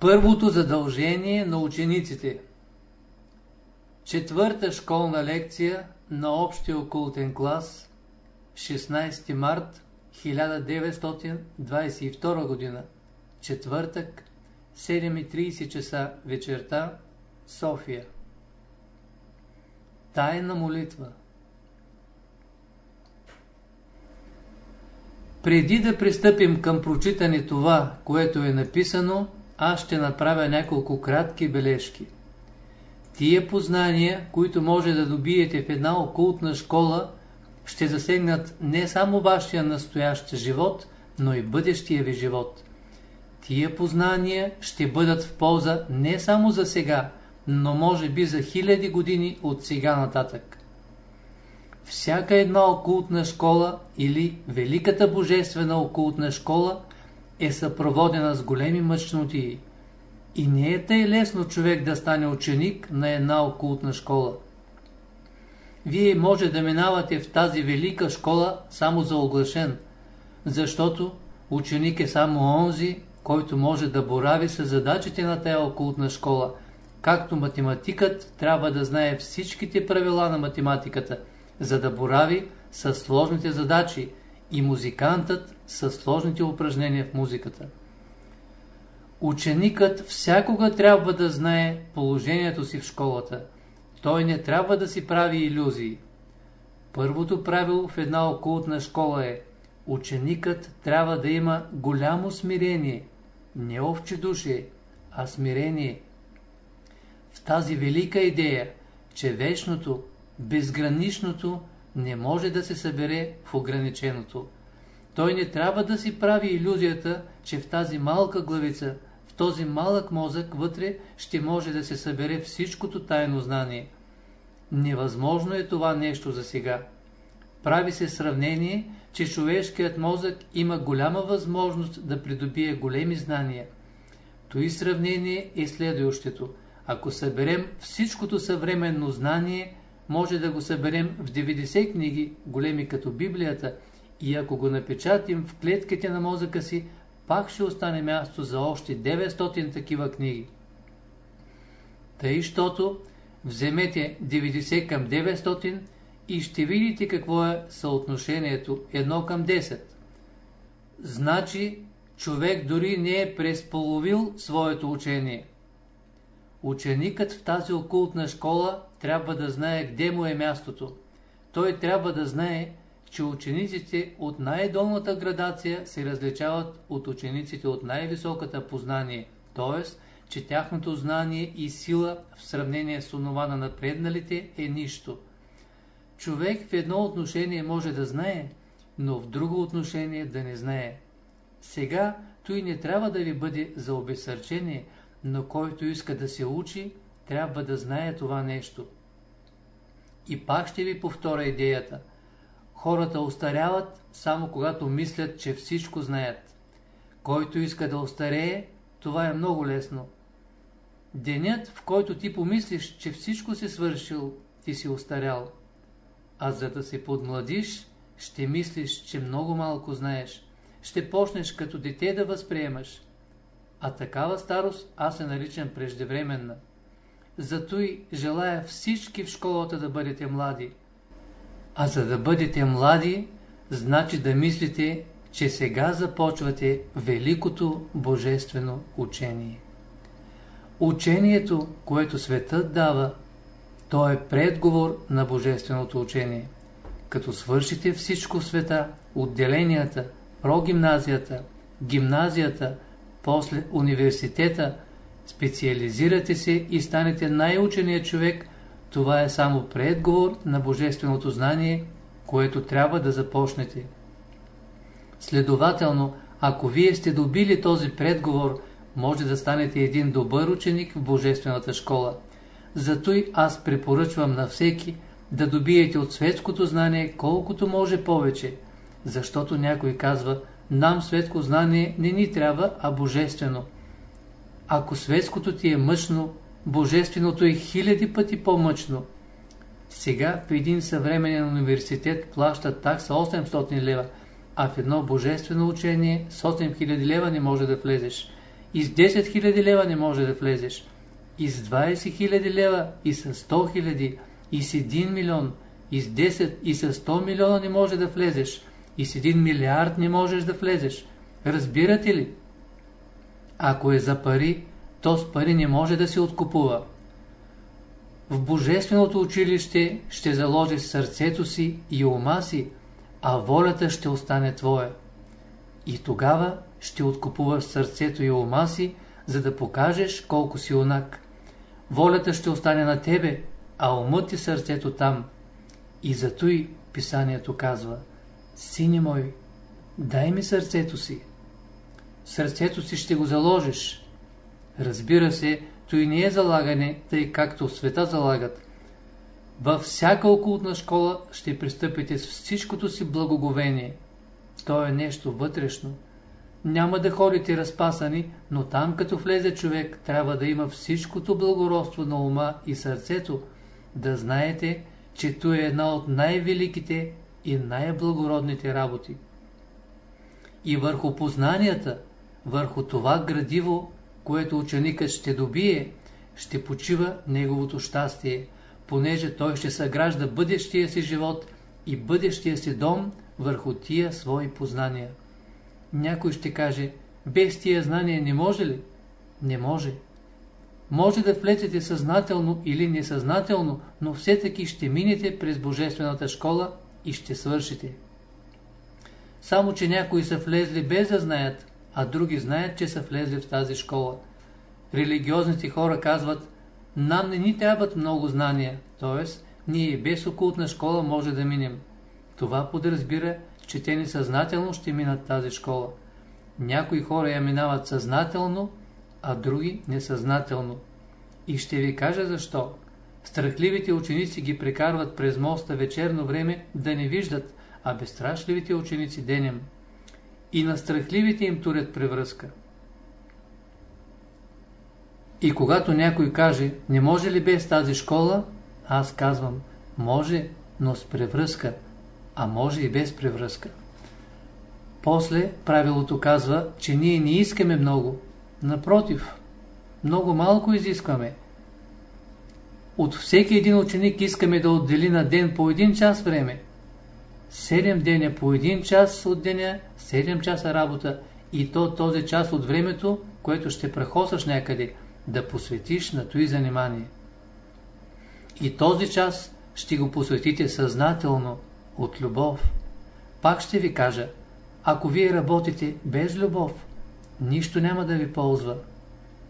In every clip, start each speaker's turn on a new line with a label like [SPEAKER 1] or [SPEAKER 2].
[SPEAKER 1] Първото задължение на учениците. Четвърта школна лекция на общия окултен клас 16 март 1922 година Четвъртък 7.30 часа вечерта София. Тайна молитва. Преди да пристъпим към прочитане това, което е написано, аз ще направя няколко кратки бележки. Тия познания, които може да добиете в една окултна школа, ще засегнат не само вашия настоящ живот, но и бъдещия ви живот. Тия познания ще бъдат в полза не само за сега, но може би за хиляди години от сега нататък. Всяка една окултна школа или Великата Божествена окултна школа е съпроводена с големи мъчноти. И не е тъй лесно човек да стане ученик на една окултна школа. Вие може да минавате в тази велика школа само за оглашен, защото ученик е само онзи, който може да борави с задачите на тая окултна школа, както математикът трябва да знае всичките правила на математиката, за да борави с сложните задачи и музикантът с сложните упражнения в музиката. Ученикът всякога трябва да знае положението си в школата. Той не трябва да си прави иллюзии. Първото правило в една окултна школа е ученикът трябва да има голямо смирение, не овчедушие, а смирение. В тази велика идея, че вечното, безграничното не може да се събере в ограниченото. Той не трябва да си прави иллюзията, че в тази малка главица, в този малък мозък вътре ще може да се събере всичкото тайно знание. Невъзможно е това нещо за сега. Прави се сравнение, че човешкият мозък има голяма възможност да придобие големи знания. Той сравнение е следващото. Ако съберем всичкото съвременно знание, може да го съберем в 90 книги, големи като Библията, и ако го напечатим в клетките на мозъка си, пак ще остане място за още 900 такива книги. Тъй, щото вземете 90 към 900 и ще видите какво е съотношението 1 към 10. Значи, човек дори не е пресполовил своето учение. Ученикът в тази окултна школа трябва да знае къде му е мястото. Той трябва да знае, че учениците от най-долната градация се различават от учениците от най-високата познание, т.е. че тяхното знание и сила в сравнение с онова на напредналите е нищо. Човек в едно отношение може да знае, но в друго отношение да не знае. Сега той не трябва да ви бъде за обесърчение, но който иска да се учи, трябва да знае това нещо. И пак ще ви повторя идеята. Хората остаряват само когато мислят, че всичко знаят. Който иска да остарее, това е много лесно. Денят, в който ти помислиш, че всичко си свършил, ти си остарял. А за да се подмладиш, ще мислиш, че много малко знаеш. Ще почнеш като дете да възприемаш. А такава старост аз се наричам преждевременна. Зато и желая всички в школата да бъдете млади. А за да бъдете млади, значи да мислите, че сега започвате великото божествено учение. Учението, което светът дава, то е предговор на божественото учение. Като свършите всичко света, отделенията, прогимназията, гимназията, после университета, специализирате се и станете най-ученият човек, това е само предговор на божественото знание, което трябва да започнете. Следователно, ако вие сте добили този предговор, може да станете един добър ученик в Божествената школа. Зато и аз препоръчвам на всеки да добиете от светското знание колкото може повече, защото някой казва, нам светко знание не ни трябва, а божествено. Ако светското ти е мъчно, божественото е хиляди пъти по-мъчно. Сега в един съвременен университет плаща такса 800 лева, а в едно божествено учение с 8000 лева не може да влезеш. и с 10 000 лева не може да влезеш. И с 20 000 лева, и с 100 000, и с 1 милион, и с 10, и с 100 милиона не може да влезеш. И с 1 милиард не можеш да влезеш. Разбирате ли? Ако е за пари, то с пари не може да се откупува. В Божественото училище ще заложиш сърцето си и ума си, а волята ще остане твоя. И тогава ще откупуваш сърцето и ума си, за да покажеш колко си унак. Волята ще остане на тебе, а умът и сърцето там. И зато и писанието казва, Сине мой, дай ми сърцето си. Сърцето си ще го заложиш. Разбира се, той не е залагане, тъй както в света залагат. Във всяка окултна школа ще пристъпите с всичкото си благоговение. То е нещо вътрешно. Няма да ходите разпасани, но там като влезе човек, трябва да има всичкото благородство на ума и сърцето, да знаете, че то е една от най-великите и най-благородните работи. И върху познанията, върху това градиво, което ученикът ще добие, ще почива неговото щастие, понеже той ще съгражда бъдещия си живот и бъдещия си дом върху тия свои познания. Някой ще каже, без тия знания не може ли? Не може. Може да влезете съзнателно или несъзнателно, но все таки ще минете през Божествената школа и ще свършите. Само, че някои са влезли без да знаят, а други знаят, че са влезли в тази школа. Религиозните хора казват, нам не ни трябват много знания, т.е. ние без окултна школа може да минем. Това подразбира, че те несъзнателно ще минат тази школа. Някои хора я минават съзнателно, а други несъзнателно. И ще ви кажа защо. Страхливите ученици ги прекарват през моста вечерно време да не виждат, а безстрашливите ученици денем. И на страхливите им турят превръзка. И когато някой каже, не може ли без тази школа, аз казвам, може, но с превръзка, а може и без превръзка. После правилото казва, че ние не искаме много. Напротив, много малко изискваме. От всеки един ученик искаме да отдели на ден по един час време. Седем деня по един час от деня, седем часа работа и то този час от времето, което ще прехосаш някъде, да посветиш на този занимание. И този час ще го посветите съзнателно, от любов. Пак ще ви кажа, ако вие работите без любов, нищо няма да ви ползва.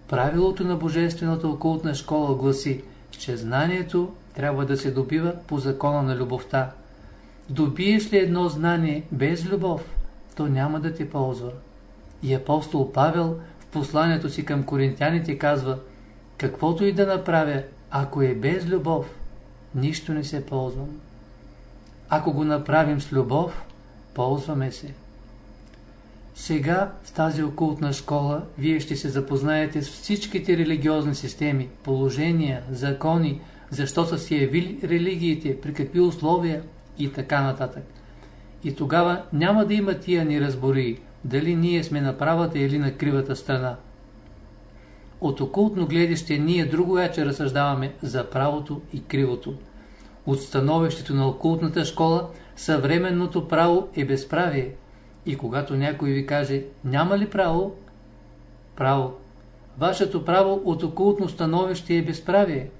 [SPEAKER 1] Правилото на Божествената окултна школа гласи, че знанието трябва да се добива по закона на любовта. Добиеш ли едно знание без любов, то няма да те ползва. И апостол Павел в посланието си към коринтяните казва, каквото и да направя, ако е без любов, нищо не се ползвам. Ако го направим с любов, ползваме се. Сега в тази окултна школа вие ще се запознаете с всичките религиозни системи, положения, закони, защо са си явили религиите, при какви условия и така нататък. И тогава няма да има тия ни разбори, дали ние сме на правата или на кривата страна. От окултно гледаще ние друго яче разсъждаваме за правото и кривото. От становището на окултната школа съвременното право е безправие – и когато някой ви каже, няма ли право? Право. Вашето право от окултно становище е безправие.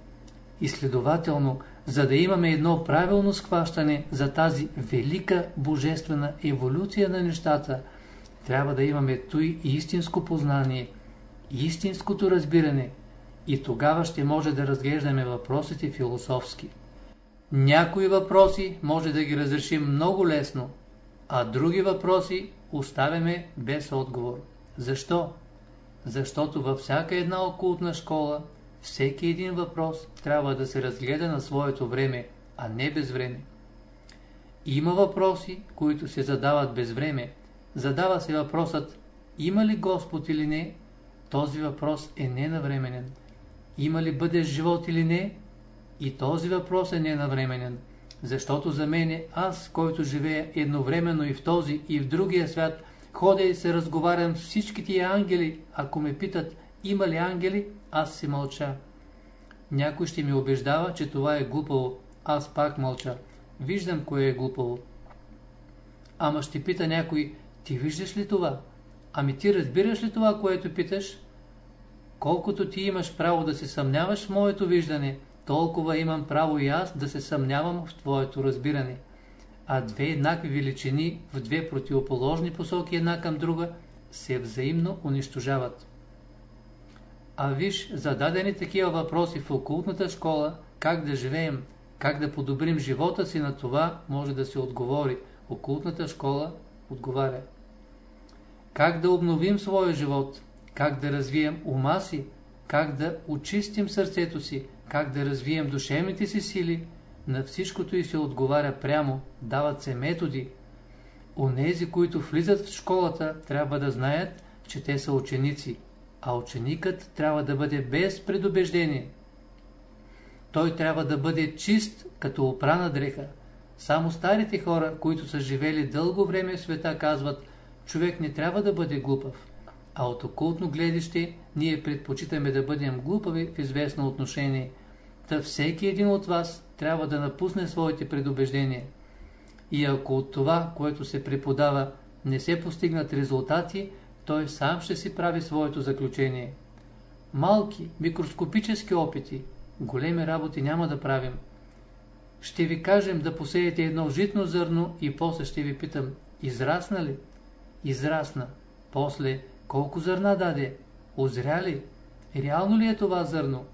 [SPEAKER 1] И следователно, за да имаме едно правилно схващане за тази велика божествена еволюция на нещата, трябва да имаме той истинско познание, истинското разбиране и тогава ще може да разглеждаме въпросите философски. Някои въпроси може да ги разрешим много лесно, а други въпроси оставяме без отговор. Защо? Защото във всяка една окултна школа всеки един въпрос трябва да се разгледа на своето време, а не без време. Има въпроси, които се задават без време. Задава се въпросът има ли Господ или не? Този въпрос е ненавременен. Има ли бъдещ живот или не? И този въпрос е ненавременен. Защото за мене, аз, който живея едновременно и в този, и в другия свят, ходя и се разговарям с всички тия ангели. Ако ме питат, има ли ангели, аз си мълча. Някой ще ми убеждава, че това е глупаво. Аз пак мълча. Виждам кое е глупаво. Ама ще пита някой, ти виждаш ли това? Ами ти разбираш ли това, което питаш? Колкото ти имаш право да се съмняваш в моето виждане, толкова имам право и аз да се съмнявам в твоето разбиране. А две еднакви величини в две противоположни посоки една към друга се взаимно унищожават. А виж, зададени такива въпроси в окултната школа, как да живеем, как да подобрим живота си на това, може да се отговори. Окултната школа отговаря. Как да обновим своя живот, как да развием ума си, как да очистим сърцето си, как да развием душевните си сили, на всичкото и се отговаря прямо, дават се методи. Онези, които влизат в школата, трябва да знаят, че те са ученици, а ученикът трябва да бъде без предубеждение. Той трябва да бъде чист като опрана дреха. Само старите хора, които са живели дълго време в света, казват, човек не трябва да бъде глупав. А от окултно гледище ние предпочитаме да бъдем глупави в известно отношение. Та всеки един от вас трябва да напусне своите предубеждения. И ако от това, което се преподава, не се постигнат резултати, той сам ще си прави своето заключение. Малки, микроскопически опити, големи работи няма да правим. Ще ви кажем да посеете едно житно зърно и после ще ви питам, израсна ли? Израсна. После, колко зърна даде? Озря ли? Реално ли е това зърно?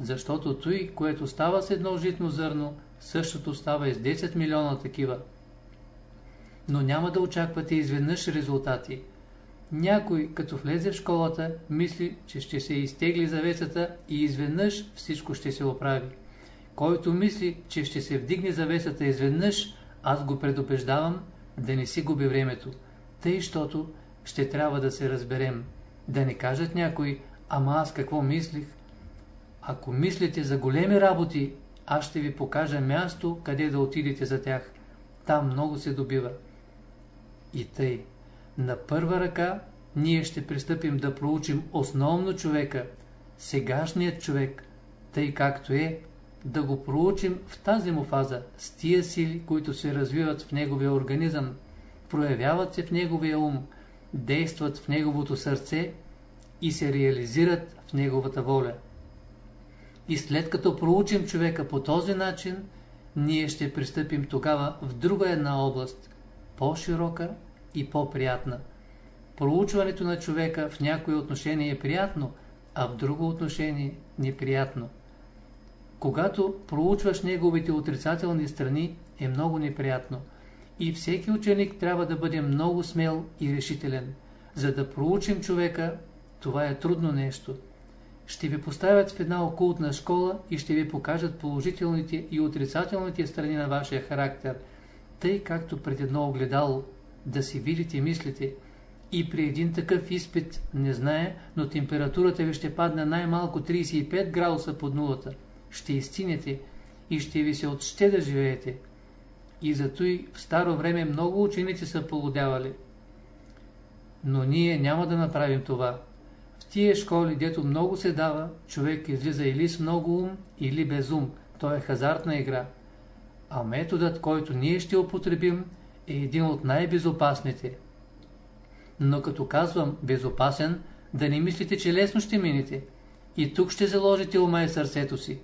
[SPEAKER 1] Защото той, което става с едно житно зърно, същото става и с 10 милиона такива. Но няма да очаквате изведнъж резултати. Някой, като влезе в школата, мисли, че ще се изтегли завесата и изведнъж всичко ще се оправи. Който мисли, че ще се вдигне завесата изведнъж, аз го предупреждавам да не си губи времето. Тъй, щото ще трябва да се разберем. Да не кажат някой, ама аз какво мислих? Ако мислите за големи работи, аз ще ви покажа място, къде да отидете за тях. Там много се добива. И тъй, на първа ръка ние ще пристъпим да проучим основно човека, сегашният човек, тъй както е, да го проучим в тази му фаза, с тия сили, които се развиват в неговия организъм, проявяват се в неговия ум, действат в неговото сърце и се реализират в неговата воля. И след като проучим човека по този начин, ние ще пристъпим тогава в друга една област, по-широка и по-приятна. Проучването на човека в някои отношение е приятно, а в друго отношение неприятно. Когато проучваш неговите отрицателни страни, е много неприятно. И всеки ученик трябва да бъде много смел и решителен. За да проучим човека, това е трудно нещо. Ще ви поставят в една окултна школа и ще ви покажат положителните и отрицателните страни на вашия характер, тъй както пред едно огледало, да си видите мислите. И при един такъв изпит, не знае, но температурата ви ще падне най-малко 35 градуса под нулата. Ще изцинете и ще ви се отще да живеете. И зато и в старо време много ученици са полудявали. Но ние няма да направим това. В тия школи, дето много се дава, човек излиза или с много ум, или без ум. То е хазартна игра. А методът, който ние ще употребим, е един от най-безопасните. Но като казвам безопасен, да не мислите, че лесно ще минете. И тук ще заложите ума и сърцето си.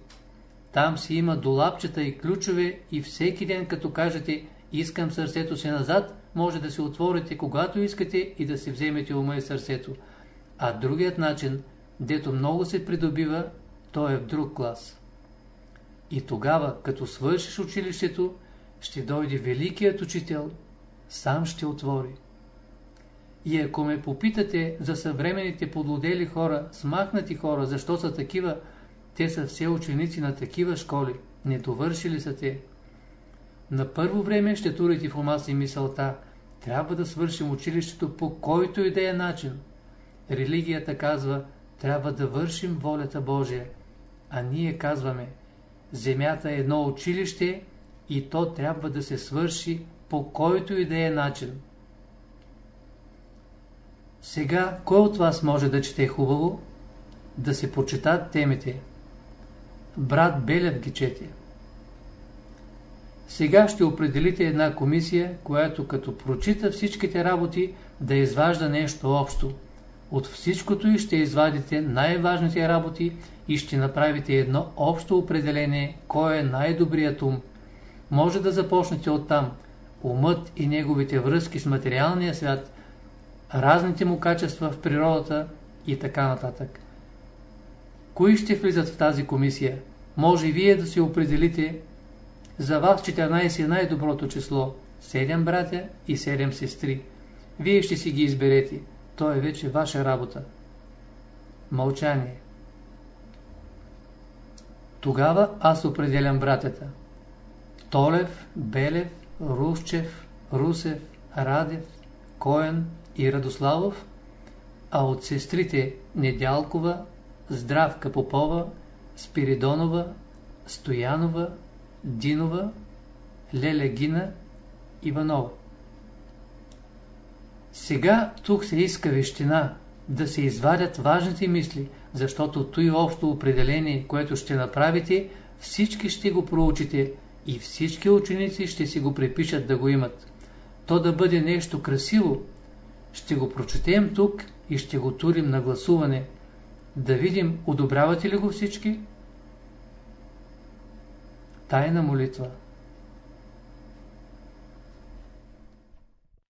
[SPEAKER 1] Там си има долапчета и ключове и всеки ден като кажете искам сърцето си назад, може да се отворите когато искате и да си вземете ума и сърцето. А другият начин, дето много се придобива, то е в друг клас. И тогава, като свършиш училището, ще дойде великият учител, сам ще отвори. И ако ме попитате за съвременните подлодели хора, смахнати хора, защо са такива, те са все ученици на такива школи, не довършили са те. На първо време ще турите в ума си мисълта, трябва да свършим училището по който и да е начин. Религията казва, трябва да вършим волята Божия, а ние казваме, земята е едно училище и то трябва да се свърши по който и да е начин. Сега, кой от вас може да чете хубаво? Да се почитат темите. Брат Белев ги чете. Сега ще определите една комисия, която като прочита всичките работи, да изважда нещо общо. От всичкото и ще извадите най-важните работи и ще направите едно общо определение, кой е най-добрият ум. Може да започнете оттам. Умът и неговите връзки с материалния свят, разните му качества в природата и така нататък. Кои ще влизат в тази комисия? Може вие да се определите за вас 14 е най-доброто число. 7 братя и 7 сестри. Вие ще си ги изберете. То е вече ваша работа. Мълчание. Тогава аз определям братята. Толев, Белев, Русчев, Русев, Радев, Коен и Радославов, а от сестрите Недялкова, Здравка Попова, Спиридонова, Стоянова, Динова, Леля Гина, Иванова. Сега тук се иска вещина, да се извадят важните мисли, защото той общо определение, което ще направите, всички ще го проучите и всички ученици ще си го припишат да го имат. То да бъде нещо красиво, ще го прочетем тук и ще го турим на гласуване. Да видим, одобрявате ли го всички? Тайна молитва